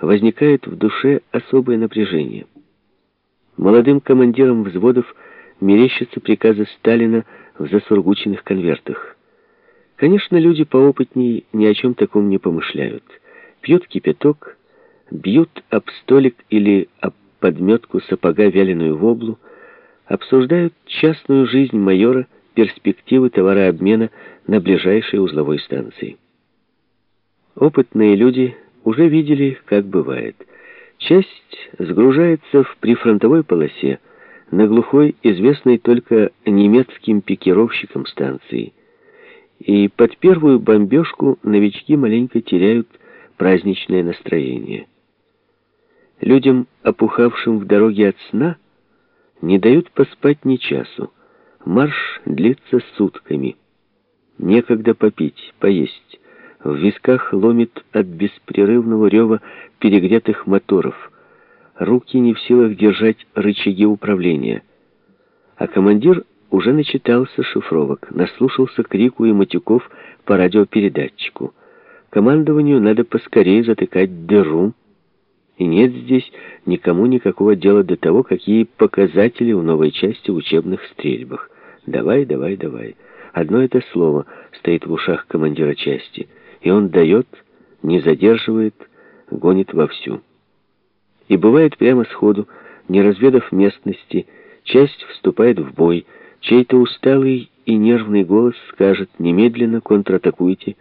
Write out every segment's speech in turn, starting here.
возникает в душе особое напряжение. Молодым командирам взводов мерещатся приказы Сталина в засургученных конвертах. Конечно, люди поопытнее ни о чем таком не помышляют. Пьют кипяток, бьют об столик или об подметку сапога вяленую воблу, обсуждают частную жизнь майора, перспективы товарообмена на ближайшей узловой станции. Опытные люди уже видели, как бывает. Часть сгружается в прифронтовой полосе, на глухой, известной только немецким пикировщикам станции. И под первую бомбежку новички маленько теряют праздничное настроение. Людям, опухавшим в дороге от сна, не дают поспать ни часу. Марш длится сутками. Некогда попить, поесть. В висках ломит от беспрерывного рева перегретых моторов. Руки не в силах держать рычаги управления. А командир уже начитался шифровок, наслушался крику и матюков по радиопередатчику. Командованию надо поскорее затыкать дыру, и нет здесь никому никакого дела до того, какие показатели у новой части в учебных стрельбах. Давай, давай, давай. Одно это слово стоит в ушах командира части — и он дает, не задерживает, гонит вовсю. И бывает прямо сходу, не разведав местности, часть вступает в бой, чей-то усталый и нервный голос скажет «немедленно контратакуйте,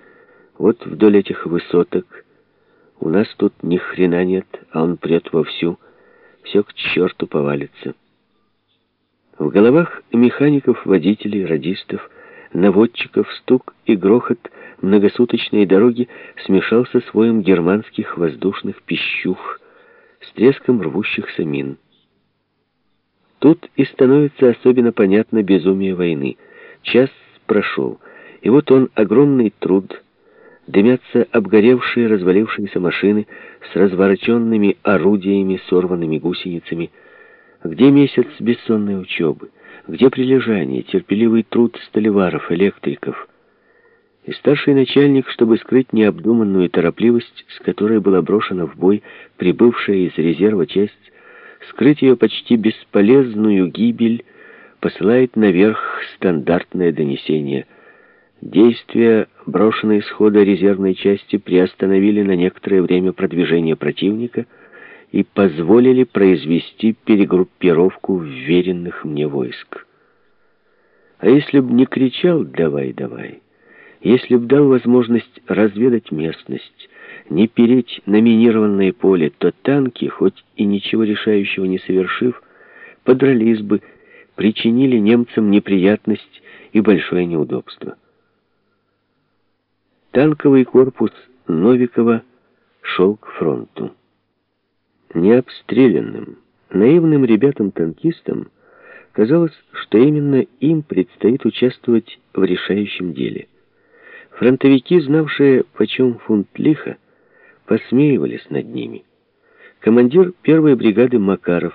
вот вдоль этих высоток, у нас тут ни хрена нет, а он прет вовсю, все к черту повалится». В головах механиков, водителей, радистов, наводчиков стук и грохот многосуточной дороги смешался с воем германских воздушных пищух, с треском рвущихся мин. Тут и становится особенно понятно безумие войны. Час прошел, и вот он, огромный труд, дымятся обгоревшие, развалившиеся машины с развороченными орудиями, сорванными гусеницами. Где месяц бессонной учебы? Где прилежание, терпеливый труд столеваров, электриков? И старший начальник, чтобы скрыть необдуманную торопливость, с которой была брошена в бой прибывшая из резерва часть, скрыть ее почти бесполезную гибель, посылает наверх стандартное донесение. Действия, брошенные с хода резервной части, приостановили на некоторое время продвижение противника и позволили произвести перегруппировку вверенных мне войск. А если б не кричал «давай, давай», если б дал возможность разведать местность, не переть на минированное поле, то танки, хоть и ничего решающего не совершив, подрались бы, причинили немцам неприятность и большое неудобство. Танковый корпус Новикова шел к фронту. Необстрелянным, наивным ребятам-танкистам казалось, что именно им предстоит участвовать в решающем деле – Фронтовики, знавшие, почем фунт лиха, посмеивались над ними. Командир первой бригады Макаров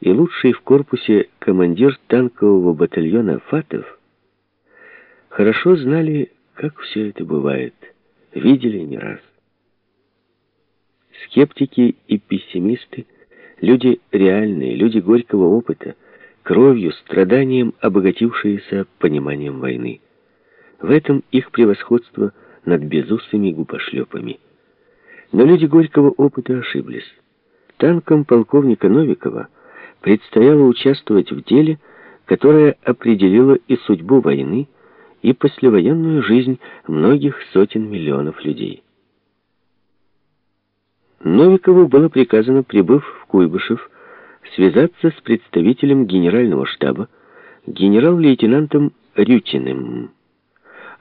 и лучший в корпусе командир танкового батальона Фатов хорошо знали, как все это бывает, видели не раз. Скептики и пессимисты, люди реальные, люди горького опыта, кровью, страданием обогатившиеся пониманием войны. В этом их превосходство над безусыми губошлепами. Но люди Горького опыта ошиблись. Танкам полковника Новикова предстояло участвовать в деле, которое определило и судьбу войны, и послевоенную жизнь многих сотен миллионов людей. Новикову было приказано, прибыв в Куйбышев, связаться с представителем генерального штаба, генерал-лейтенантом Рютиным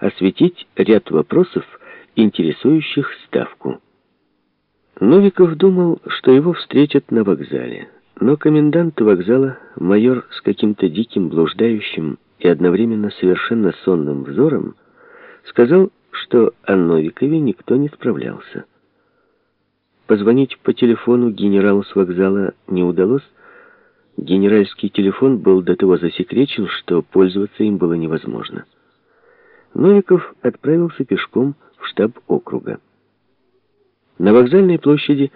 осветить ряд вопросов, интересующих Ставку. Новиков думал, что его встретят на вокзале, но комендант вокзала, майор с каким-то диким, блуждающим и одновременно совершенно сонным взором, сказал, что о Новикове никто не справлялся. Позвонить по телефону генералу с вокзала не удалось. Генеральский телефон был до того засекречен, что пользоваться им было невозможно. Новиков отправился пешком в штаб округа. На вокзальной площади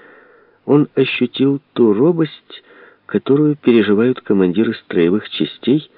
он ощутил ту робость, которую переживают командиры строевых частей,